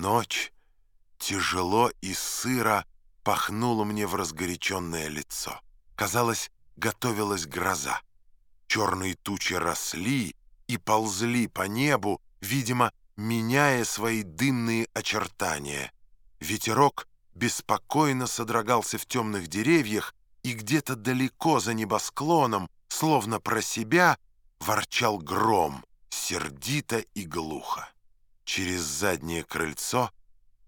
Ночь тяжело и сыро пахнула мне в разгоряченное лицо. Казалось, готовилась гроза. Черные тучи росли и ползли по небу, видимо, меняя свои дымные очертания. Ветерок беспокойно содрогался в темных деревьях, и где-то далеко за небосклоном, словно про себя, ворчал гром, сердито и глухо. Через заднее крыльцо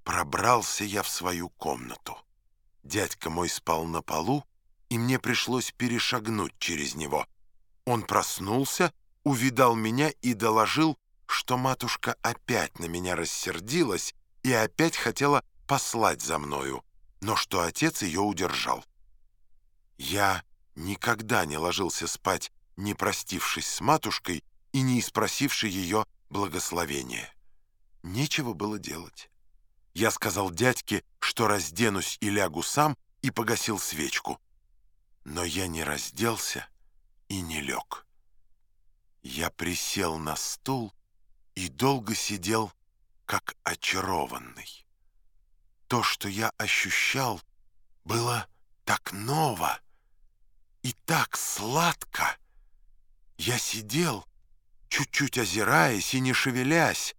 пробрался я в свою комнату. Дядька мой спал на полу, и мне пришлось перешагнуть через него. Он проснулся, увидал меня и доложил, что матушка опять на меня рассердилась и опять хотела послать за мною, но что отец ее удержал. Я никогда не ложился спать, не простившись с матушкой и не испросивши ее благословения. Нечего было делать. Я сказал дядьке, что разденусь и лягу сам, и погасил свечку. Но я не разделся и не лег. Я присел на стул и долго сидел, как очарованный. То, что я ощущал, было так ново и так сладко. Я сидел, чуть-чуть озираясь и не шевелясь,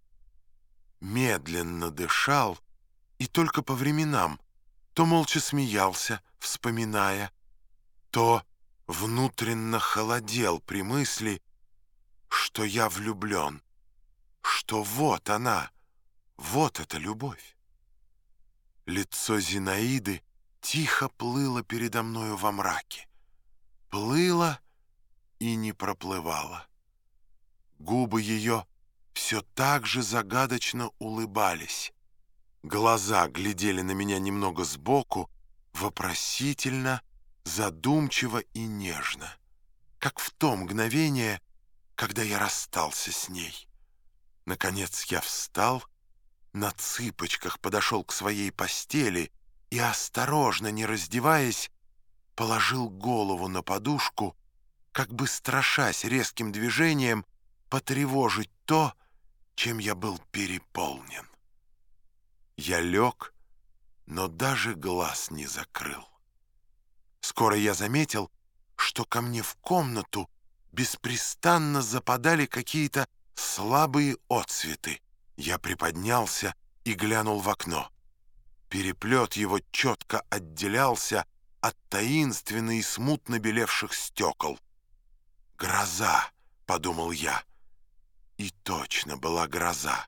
медленно дышал и только по временам то молча смеялся, вспоминая, то внутренно холодел при мысли, что я влюблен, что вот она, вот эта любовь. Лицо Зинаиды тихо плыло передо мною во мраке, плыло и не проплывало. Губы ее все так же загадочно улыбались. Глаза глядели на меня немного сбоку, вопросительно, задумчиво и нежно, как в то мгновение, когда я расстался с ней. Наконец я встал, на цыпочках подошел к своей постели и, осторожно, не раздеваясь, положил голову на подушку, как бы страшась резким движением потревожить то, чем я был переполнен. Я лег, но даже глаз не закрыл. Скоро я заметил, что ко мне в комнату беспрестанно западали какие-то слабые отцветы. Я приподнялся и глянул в окно. Переплет его четко отделялся от таинственно и смутно белевших стекол. «Гроза», — подумал я, — и точно была гроза,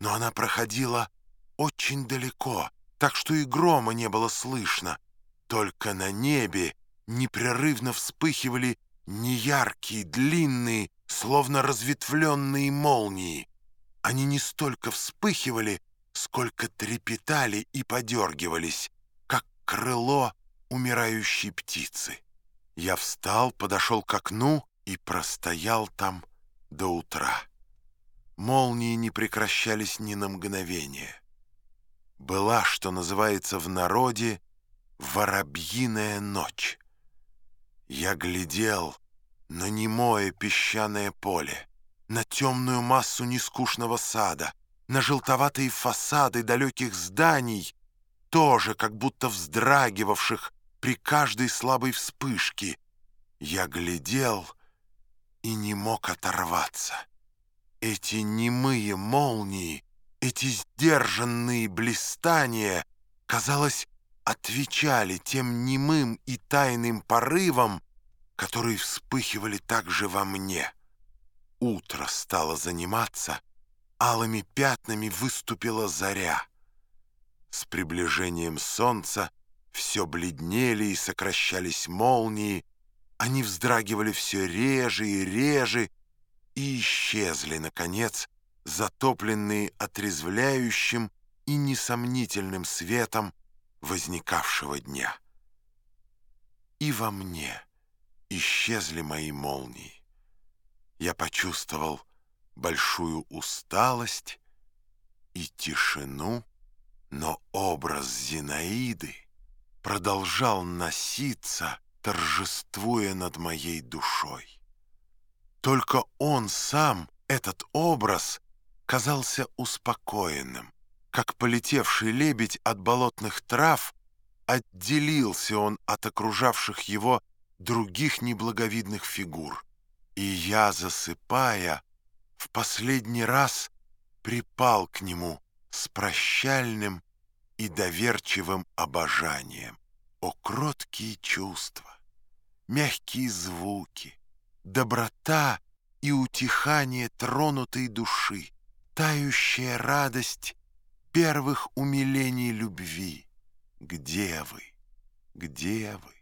но она проходила очень далеко, так что и грома не было слышно. Только на небе непрерывно вспыхивали неяркие, длинные, словно разветвленные молнии. Они не столько вспыхивали, сколько трепетали и подергивались, как крыло умирающей птицы. Я встал, подошел к окну и простоял там до утра. Молнии не прекращались ни на мгновение. Была, что называется в народе, воробьиная ночь. Я глядел на немое песчаное поле, на темную массу нескучного сада, на желтоватые фасады далеких зданий, тоже как будто вздрагивавших при каждой слабой вспышке. Я глядел и не мог оторваться. Эти немые молнии, эти сдержанные блистания, казалось, отвечали тем немым и тайным порывам, которые вспыхивали также во мне. Утро стало заниматься, алыми пятнами выступила заря. С приближением солнца все бледнели и сокращались молнии, они вздрагивали все реже и реже, и исчезли, наконец, затопленные отрезвляющим и несомнительным светом возникавшего дня. И во мне исчезли мои молнии. Я почувствовал большую усталость и тишину, но образ Зинаиды продолжал носиться, торжествуя над моей душой. Только он сам, этот образ, казался успокоенным, как полетевший лебедь от болотных трав, отделился он от окружавших его других неблаговидных фигур. И я, засыпая, в последний раз припал к нему с прощальным и доверчивым обожанием. О, кроткие чувства, мягкие звуки, доброта и утихание тронутой души, тающая радость первых умилений любви. Где вы? Где вы?